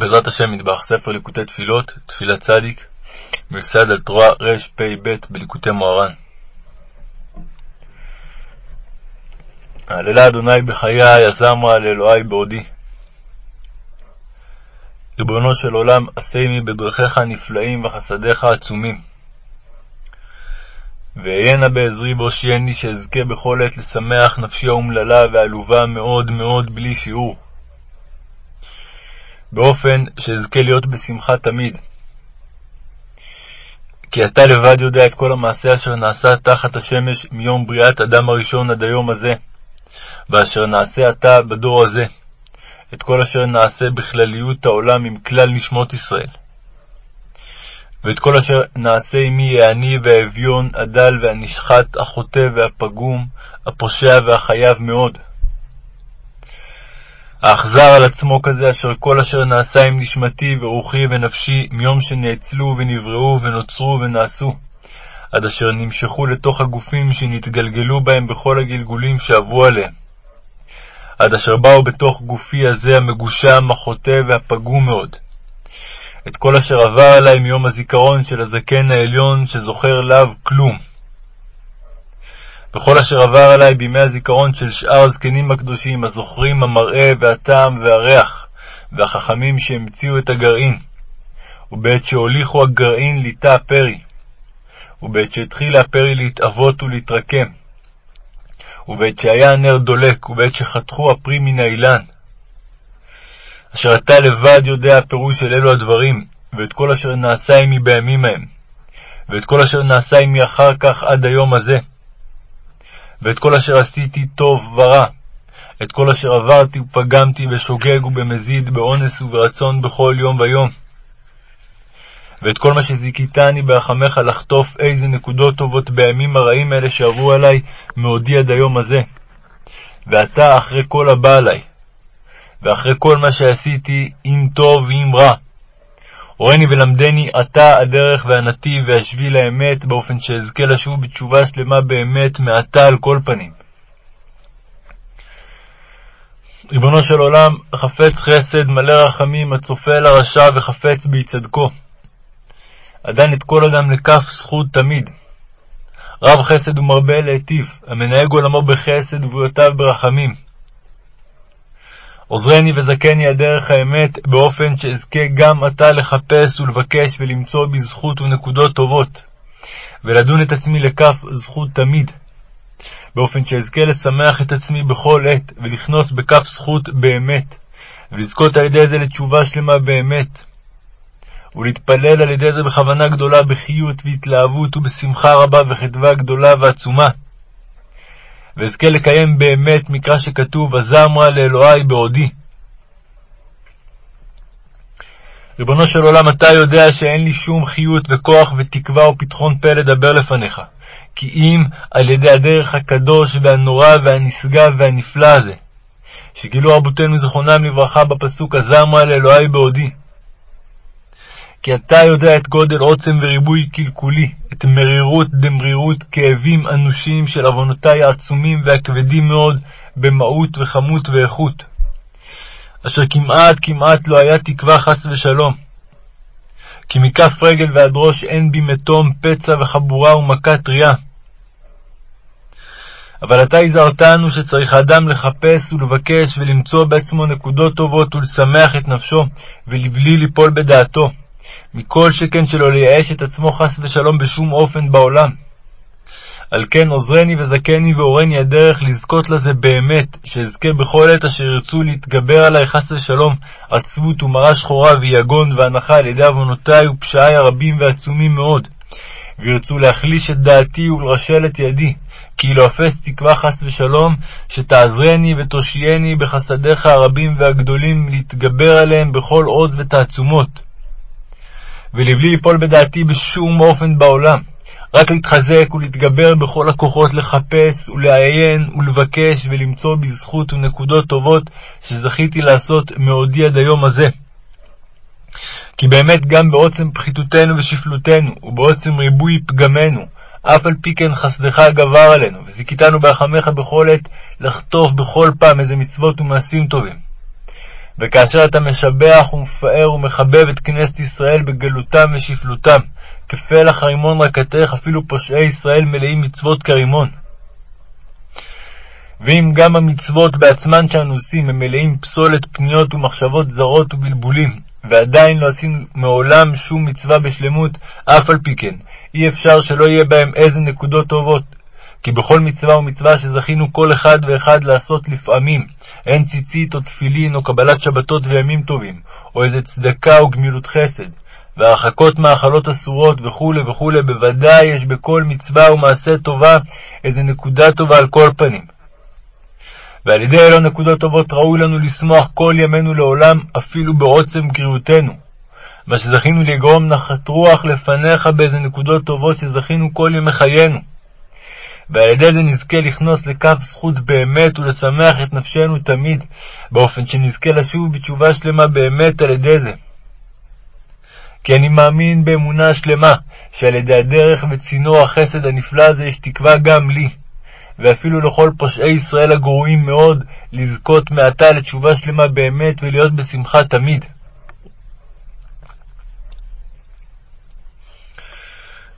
בעזרת השם מטבח ספר ליקוטי תפילות, תפילת צדיק, מיוסד על תורה רפ"ב בליקוטי מוהר"ן. הללה אדוני בחיי, יזמרה לאלוהי בעודי. ריבונו של עולם, עשני בדרכיך הנפלאים וחסדיך עצומים. ואהיינה בעזרי והושיעני שאזכה בכל עת לשמח נפשי האומללה ועלובה מאוד מאוד בלי שיעור. באופן שאזכה להיות בשמחה תמיד. כי אתה לבד יודע את כל המעשה אשר נעשה תחת השמש מיום בריאת אדם הראשון עד היום הזה, ואשר נעשה עתה בדור הזה, את כל אשר נעשה בכלליות העולם עם כלל נשמות ישראל. ואת כל אשר נעשה עמי העני והאביון, הדל והנשחט, החוטא והפגום, הפושע והחייב מאוד. האכזר על עצמו כזה, אשר כל אשר נעשה עם נשמתי ורוחי ונפשי, מיום שנאצלו ונבראו ונוצרו ונעשו, עד אשר נמשכו לתוך הגופים שנתגלגלו בהם בכל הגלגולים שעברו עליהם. עד אשר באו בתוך גופי הזה המגושם, החוטא והפגום מאוד. את כל אשר עבר עלי מיום הזיכרון של הזקן העליון, שזוכר לאו כלום. וכל אשר עבר עלי בימי הזיכרון של שאר הזקנים הקדושים, הזוכרים המראה והטעם והריח, והחכמים שהמציאו את הגרעין, ובעת שהוליכו הגרעין ליטה הפרי, ובעת שהתחיל הפרי להתאבות ולהתרקם, ובעת שהיה הנר דולק, ובעת שחתכו הפרי מן האילן. אשר אתה לבד יודע הפירוש של אלו הדברים, ואת כל אשר נעשה עמי בימים ההם, ואת כל אשר נעשה עמי אחר כך עד היום הזה. ואת כל אשר עשיתי טוב ורע, את כל אשר עברתי ופגמתי בשוגג ובמזיד, באונס וברצון בכל יום ויום. ואת כל מה שזיכיתני ברחמך לחטוף איזה נקודות טובות בימים הרעים האלה שעברו עלי, מעודי עד היום הזה. ועתה, אחרי כל הבא עלי, ואחרי כל מה שעשיתי, אם טוב ואם רע, הורני ולמדני עתה הדרך והנתיב והשביל האמת, באופן שאזכה לשוב בתשובה שלמה באמת מעתה על כל פנים. ריבונו של עולם, חפץ חסד, מלא רחמים, הצופה אל הרשע וחפץ בהצדקו. עדן את כל אדם לכף זכות תמיד. רב חסד ומרבה להיטיב, המנהג עולמו בחסד ובריאותיו ברחמים. עוזרני וזכני הדרך האמת, באופן שאזכה גם עתה לחפש ולבקש ולמצוא בזכות ונקודות טובות, ולדון את עצמי לכף זכות תמיד, באופן שאזכה לשמח את עצמי בכל עת, ולכנוס בכף זכות באמת, ולזכות על ידי זה לתשובה שלמה באמת, ולהתפלל על ידי זה בכוונה גדולה, בחיות והתלהבות ובשמחה רבה וחדווה גדולה ועצומה. ואזכה לקיים באמת מקרא שכתוב, עזמרה לאלוהי בעודי. ריבונו של עולם, אתה יודע שאין לי שום חיות וכוח ותקווה ופתחון פה לדבר לפניך, כי אם על ידי הדרך הקדוש והנורא והנשגב והנפלא הזה, שגילו רבותינו זיכרונם לברכה בפסוק עזמרה לאלוהי בעודי. כי אתה יודע את גודל עוצם וריבוי קלקולי, את מרירות דמרירות כאבים אנושים של עוונותי העצומים והכבדים מאוד במהות וכמות ואיכות, אשר כמעט כמעט לא היה תקווה חס ושלום. כי מכף רגל ועד ראש אין בי מתום, פצע וחבורה ומכה טריה. אבל אתה הזהרתנו שצריך האדם לחפש ולבקש ולמצוא בעצמו נקודות טובות ולשמח את נפשו, ולבלי ליפול בדעתו. מכל שכן שלא לייאש את עצמו חס ושלום בשום אופן בעולם. על כן עוזרני וזכני והורני הדרך לזכות לזה באמת, שאזכה בכל עת אשר ירצו להתגבר עלי חס ושלום עצבות ומרה שחורה ויגון והנחה על ידי עוונותי ופשעי הרבים והעצומים מאוד, וירצו להחליש את דעתי ולרשל את ידי, כי לא אפס תקווה חס ושלום, שתעזרני ותושייני בחסדיך הרבים והגדולים להתגבר עליהם בכל עוז ותעצומות. ולבלי ליפול בדעתי בשום אופן בעולם, רק להתחזק ולהתגבר בכל הכוחות לחפש ולעיין ולבקש ולמצוא בזכות ונקודות טובות שזכיתי לעשות מעודי עד היום הזה. כי באמת גם בעוצם פחיתותנו ושפלותנו, ובעוצם ריבוי פגמנו, אף על פי כן חסדך גבר עלינו, וזיכיתנו ברחמך בכל עת לחטוף בכל פעם איזה מצוות ומעשים טובים. וכאשר אתה משבח ומפאר ומחבב את כנסת ישראל בגלותם ושפלותם, כפלח הרימון רקתך, אפילו פושעי ישראל מלאים מצוות כרימון. ואם גם המצוות בעצמן שאנו עושים הם מלאים פסולת פניות ומחשבות זרות ובלבולים, ועדיין לא עשינו מעולם שום מצווה בשלמות, אף על פי כן, אי אפשר שלא יהיה בהם איזה נקודות טובות. כי בכל מצווה ומצווה שזכינו כל אחד ואחד לעשות לפעמים, הן ציצית או תפילין או קבלת שבתות וימים טובים, או איזה צדקה או גמילות חסד, והרחקות מאכלות אסורות וכו' וכו', בוודאי יש בכל מצווה ומעשה טובה איזה נקודה טובה על כל פנים. ועל ידי אלו נקודות טובות ראוי לנו לשמוח כל ימינו לעולם, אפילו בעוצם גריעותנו. מה שזכינו לגרום נחת רוח לפניך באיזה נקודות טובות שזכינו כל ימי חיינו. ועל ידי זה נזכה לכנוס לכף זכות באמת ולשמח את נפשנו תמיד, באופן שנזכה לשוב בתשובה שלמה באמת על ידי זה. כי אני מאמין באמונה שלמה, שעל ידי הדרך וצינור החסד הנפלא הזה יש תקווה גם לי, ואפילו לכל פושעי ישראל הגרועים מאוד, לזכות מעתה לתשובה שלמה באמת ולהיות בשמחה תמיד.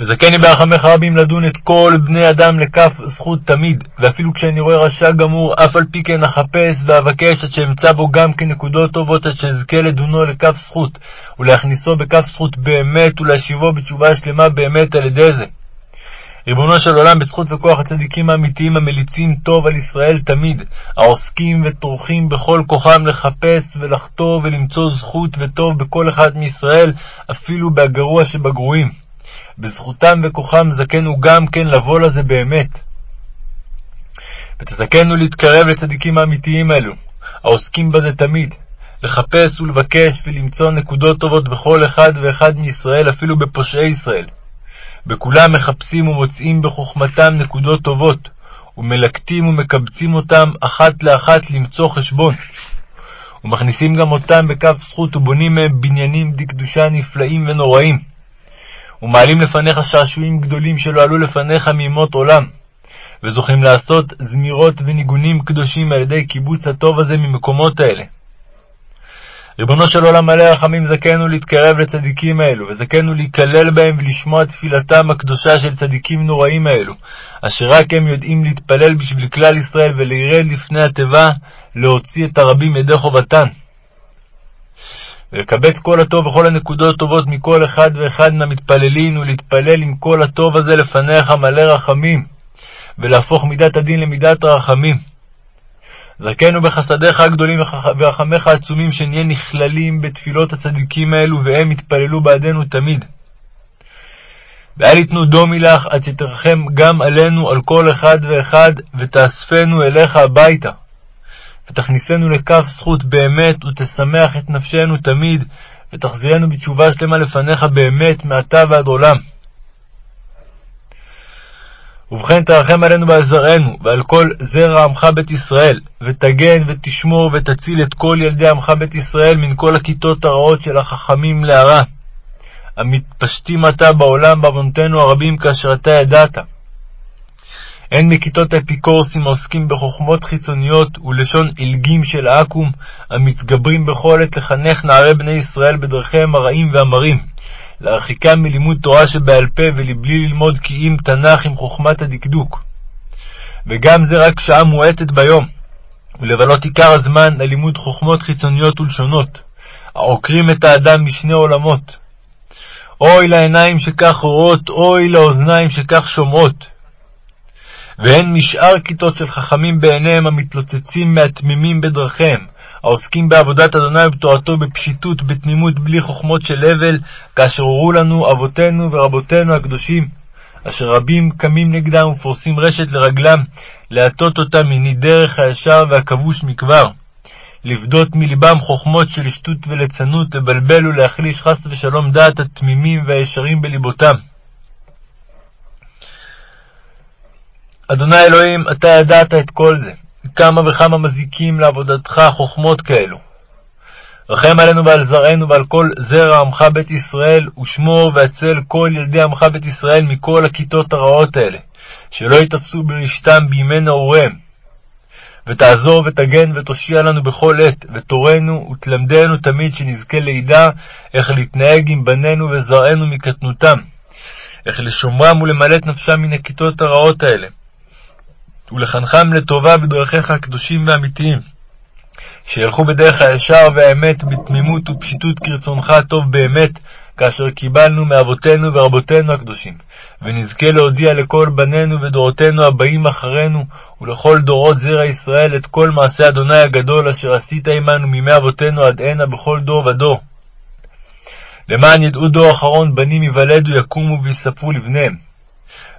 וזכני ברחמך רבים לדון את כל בני אדם לכף זכות תמיד, ואפילו כשאני רואה רשע גמור, אף על פי כן אחפש ואבקש עד שאמצא בו גם כנקודות טובות, עד שאזכה לדונו לכף זכות, ולהכניסו בכף זכות באמת, ולהשיבו בתשובה שלמה באמת על ידי זה. ריבונו של עולם, בזכות וכוח הצדיקים האמיתיים המליצים טוב על ישראל תמיד, העוסקים וטורחים בכל כוחם לחפש ולחתור ולמצוא זכות וטוב בכל אחד מישראל, אפילו בהגרוע שבגרועים. בזכותם וכוחם זכנו גם כן לבוא לזה באמת. ותזכנו להתקרב לצדיקים האמיתיים האלו, העוסקים בזה תמיד, לחפש ולבקש ולמצוא נקודות טובות בכל אחד ואחד מישראל, אפילו בפושעי ישראל. בכולם מחפשים ומוצאים בחוכמתם נקודות טובות, ומלקטים ומקבצים אותם אחת לאחת למצוא חשבון. ומכניסים גם אותם בכף זכות ובונים מהם בניינים דקדושה נפלאים ונוראים. ומעלים לפניך שעשועים גדולים שלא עלו לפניך מימות עולם, וזוכים לעשות זמירות וניגונים קדושים על ידי קיבוץ הטוב הזה ממקומות האלה. ריבונו של עולם מלא רחמים זכנו להתקרב לצדיקים האלו, וזכנו להיכלל בהם ולשמוע תפילתם הקדושה של צדיקים נוראים האלו, אשר רק הם יודעים להתפלל בשביל כלל ישראל ולרד לפני התיבה, להוציא את הרבים ידי חובתן. ולקבץ כל הטוב וכל הנקודות הטובות מכל אחד ואחד מהמתפללים, ולהתפלל עם כל הטוב הזה לפניך מלא רחמים, ולהפוך מידת הדין למידת הרחמים. זכנו בחסדיך הגדולים ורחמיך העצומים, שנהיה נכללים בתפילות הצדיקים האלו, והם יתפללו בעדנו תמיד. ואל יתנו דומי לך עד שתרחם גם עלינו, על כל אחד ואחד, ותאספנו אליך הביתה. ותכניסנו לכף זכות באמת, ותשמח את נפשנו תמיד, ותחזירנו בתשובה שלמה לפניך באמת, מעתה ועד עולם. ובכן תרחם עלינו ועזרנו, ועל כל זרע עמך בית ישראל, ותגן ותשמור ותציל את כל ילדי עמך בית ישראל מן כל הכיתות הרעות של החכמים להרע, המתפשטים עתה בעולם בעוונותינו הרבים כאשר אתה ידעת. הן מכיתות האפיקורסים העוסקים בחוכמות חיצוניות ולשון עילגים של עכו"ם, המתגברים בכל עת לחנך נערי בני ישראל בדרכיהם הרעים והמרים, להרחיקם מלימוד תורה שבעל פה ולבלי ללמוד כי אם תנ"ך עם חוכמת הדקדוק. וגם זה רק שעה מועטת ביום, ולבלות עיקר הזמן ללימוד חוכמות חיצוניות ולשונות, העוקרים את האדם משני עולמות. אוי לעיניים שכך רואות, אוי לאוזניים שכך שומעות. והן משאר כיתות של חכמים בעיניהם המתלוצצים מהתמימים בדרכיהם, העוסקים בעבודת אדוני ובתורתו בפשיטות, בתמימות, בלי חוכמות של הבל, כאשר הורו לנו אבותינו ורבותינו הקדושים, אשר רבים קמים נגדם ופורסים רשת לרגלם, להטות אותם מני דרך הישר והכבוש מכבר. לפדות מלבם חוכמות של שטות וליצנות, לבלבל ולהחליש חס ושלום דעת התמימים והישרים בלבותם. אדוני אלוהים, אתה ידעת את כל זה, כמה וכמה מזיקים לעבודתך חוכמות כאלו. רחם עלינו ועל זרענו ועל כל זרע עמך בית ישראל, ושמור והצל כל ילדי עמך בית ישראל מכל הכיתות הרעות האלה, שלא יתפסו ברשתם בימי נעוריהם. ותעזור ותגן ותושיע לנו בכל עת, ותורנו ותלמדנו תמיד שנזכה לידע איך להתנהג עם בנינו וזרענו מקטנותם, איך לשומרם ולמלא את נפשם מן הכיתות הרעות האלה, ולחנכם לטובה בדרכיך הקדושים והאמיתיים, שילכו בדרך הישר והאמת בתמימות ופשיטות כרצונך הטוב באמת, כאשר קיבלנו מאבותינו ורבותינו הקדושים, ונזכה להודיע לכל בנינו ודורותינו הבאים אחרינו, ולכל דורות זרע ישראל את כל מעשה אדוני הגדול אשר עשית עמנו מימי אבותינו עד הנה בכל דור ודור. למען ידעו דור אחרון בנים יוולדו יקומו ויספרו לבניהם.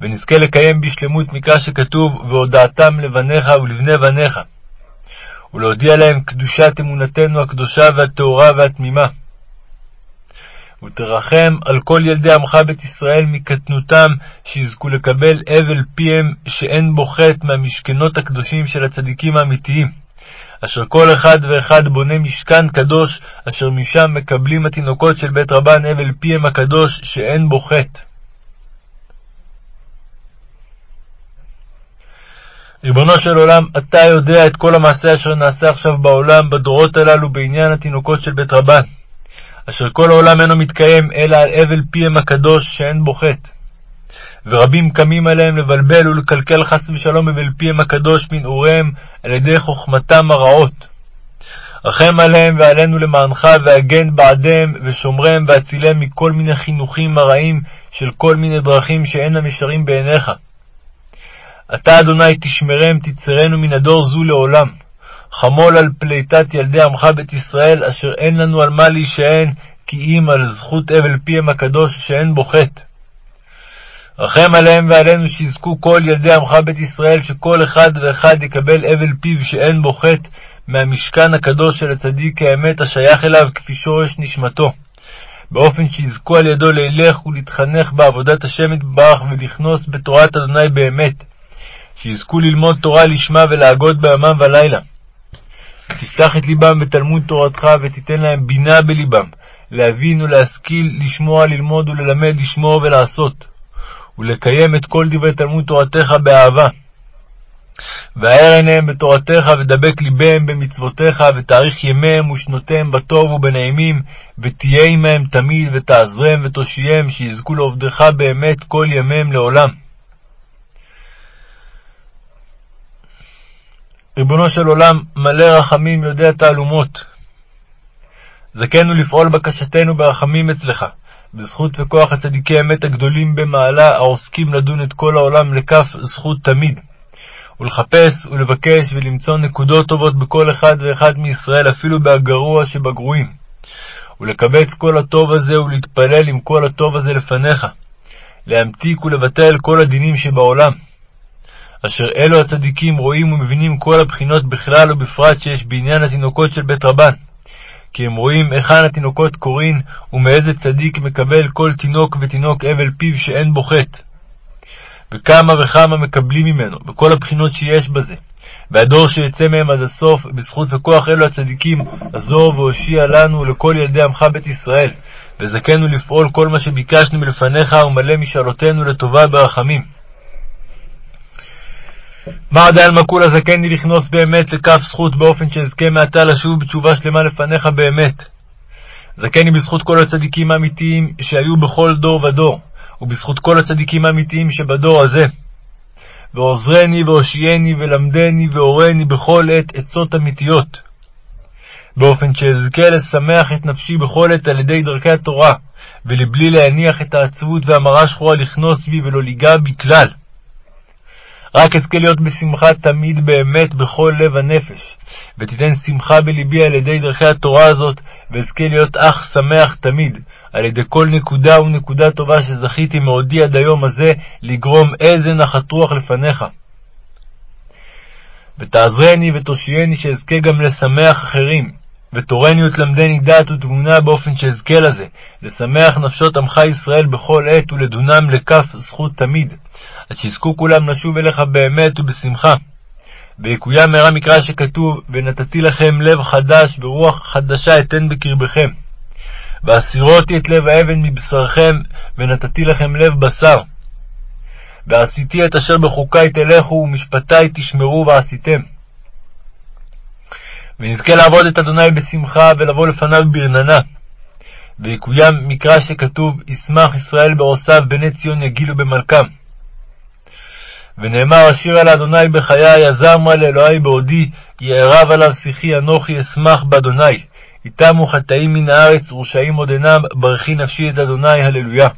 ונזכה לקיים בשלמות מקרא שכתוב, והודעתם לבניך ולבני בניך. ולהודיע להם קדושת אמונתנו הקדושה והטהורה והתמימה. ותרחם על כל ילדי עמך בית ישראל מקטנותם, שיזכו לקבל אבל פיהם שאין בו חטא מהמשכנות הקדושים של הצדיקים האמיתיים, אשר כל אחד ואחד בונה משכן קדוש, אשר משם מקבלים התינוקות של בית רבן אבל פיהם הקדוש שאין בו חטא. ריבונו של עולם, אתה יודע את כל המעשה אשר נעשה עכשיו בעולם, בדורות הללו, בעניין התינוקות של בית רבן. אשר כל העולם אינו מתקיים, אלא על אבל פיהם הקדוש, שאין בו חטא. ורבים קמים עליהם לבלבל ולקלקל חס ושלום אבל פיהם הקדוש מנעוריהם, על ידי חוכמתם הרעות. רחם עליהם ועלינו למענך, והגן בעדיהם, ושומרם והצילם מכל מיני חינוכים הרעים של כל מיני דרכים שאינם ישרים בעיניך. אתה, אדוני, תשמרם, תצרנו מן הדור זו לעולם. חמול על פליטת ילדי עמך בית ישראל, אשר אין לנו על מה להישען, כי אם על זכות אבל פיהם הקדוש, שאין בו חטא. רחם עליהם ועלינו שיזכו כל ילדי עמך בית ישראל, שכל אחד ואחד יקבל אבל פיו שאין בו חטא, מהמשכן הקדוש של הצדיק האמת השייך אליו כפי שורש נשמתו, באופן שיזכו על ידו לילך ולהתחנך בעבודת השם יתברך ולכנוס בתורת אדוני באמת, שיזכו ללמוד תורה לשמה ולהגות ביומם ולילה. תפתח את ליבם בתלמוד תורתך, ותיתן להם בינה בליבם, להבין ולהשכיל, לשמוע, ללמוד וללמד, לשמור ולעשות, ולקיים את כל דברי תלמוד תורתך באהבה. והאר עיניהם בתורתך, ודבק ליבם במצוותיך, ותאריך ימיהם ושנותיהם בטוב ובנעימים, ותהיה עמהם תמיד, ותעזרם ותושייהם, שיזכו לעובדך באמת כל ימיהם לעולם. ריבונו של עולם, מלא רחמים, יודע תעלומות. זכנו לפעול בקשתנו ברחמים אצלך, בזכות וכוח הצדיקי אמת הגדולים במעלה, העוסקים לדון את כל העולם לכף זכות תמיד, ולחפש ולבקש ולמצוא נקודות טובות בכל אחד ואחד מישראל, אפילו בהגרוע שבגרועים, ולקבץ כל הטוב הזה ולהתפלל עם כל הטוב הזה לפניך, להמתיק ולבטל כל הדינים שבעולם. אשר אלו הצדיקים רואים ומבינים כל הבחינות בכלל ובפרט שיש בעניין התינוקות של בית רבן. כי הם רואים היכן התינוקות קורין, ומאיזה צדיק מקבל כל תינוק ותינוק אבל פיו שאין בו. וכמה וכמה מקבלים ממנו, בכל הבחינות שיש בזה. והדור שיצא מהם עד הסוף, בזכות וכוח אלו הצדיקים, עזור והושיע לנו ולכל ילדי עמך בית ישראל, וזכנו לפעול כל מה שביקשנו מלפניך, ומלא משאלותינו לטובה ברחמים. מר דעלמא כולה זכני לכנוס באמת לכף זכות באופן שאזכה מעתה לשוב בתשובה שלמה לפניך באמת. זכני בזכות כל הצדיקים האמיתיים שהיו בכל דור ודור, ובזכות כל הצדיקים האמיתיים שבדור הזה. ועוזרני והושיעני ולמדני והורני בכל עת עצות אמיתיות. באופן שאזכה לשמח את נפשי בכל עת על ידי דרכי התורה, ולבלי להניח את העצבות והמרה שחורה לכנוס בי ולא ליגע בי כלל. רק אזכה להיות בשמחה תמיד באמת בכל לב הנפש, ותיתן שמחה בלבי על ידי דרכי התורה הזאת, ואזכה להיות אח שמח תמיד, על ידי כל נקודה ונקודה טובה שזכיתי מעודי עד היום הזה, לגרום איזה נחת רוח לפניך. ותעזרני ותושייני שאזכה גם לשמח אחרים, ותורני ותלמדני דעת ותבונה באופן שאזכה לזה, לשמח נפשות עמך ישראל בכל עת ולדונם לכף זכות תמיד, עד שיזכו כולם לשוב אליך באמת ובשמחה. ויקוים מהרה מקרא שכתוב, ונתתי לכם לב חדש ורוח חדשה אתן בקרבכם. והסירותי את לב האבן מבשרכם, ונתתי לכם לב בשר. ועשיתי את אשר בחוקי תלכו, ומשפטי תשמרו ועשיתם. ונזכה לעבוד את אדוני בשמחה ולבוא לפניו ברננה. ויקוים מקרא שכתוב, ישמח ישראל בעושיו, בני ציון יגילו במלכם. ונאמר, אשירה לאדוני בחיי, יזמרה לאלוהי בעודי, יערב עליו שיחי, אנוכי אשמח באדוני. איתמו חטאים מן הארץ, ורשעים עוד אינם, ברכי נפשי את אדוני, הללויה.